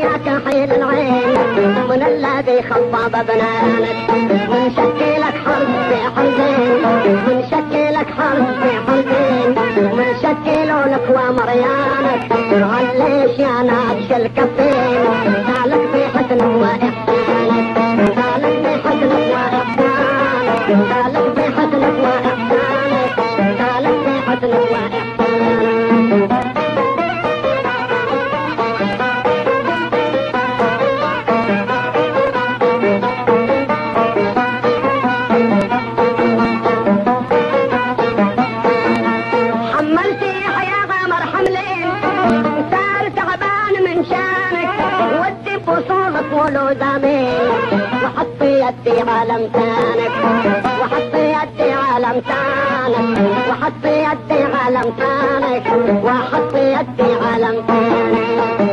يا حيل العين من الذي خضب بنانك؟ من شكلك حرب في حربين من شكلك حرب في حربين من شكلونك ومريانك؟ عليش يا ناتش الكفين؟ ذلك في حسن وإحسانك ذلك في حسن وإحسانك ودي بوصولك ولو زمين وحط يدي على لمسانك وحط يدي على لمسانك وحط يدي على لمسانك وحط يدي على لمسانك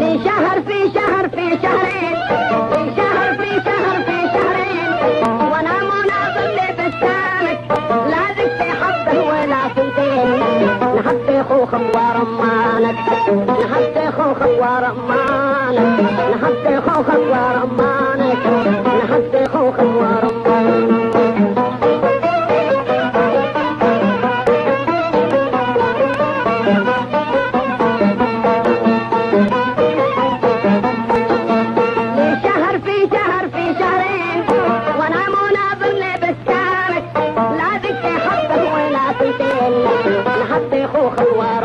لشهر في شهر ورمانك. نحط خوخ ورمانك. نحط خوخ ورمانك. نحط خوخ ورمانك خوخ ورمانك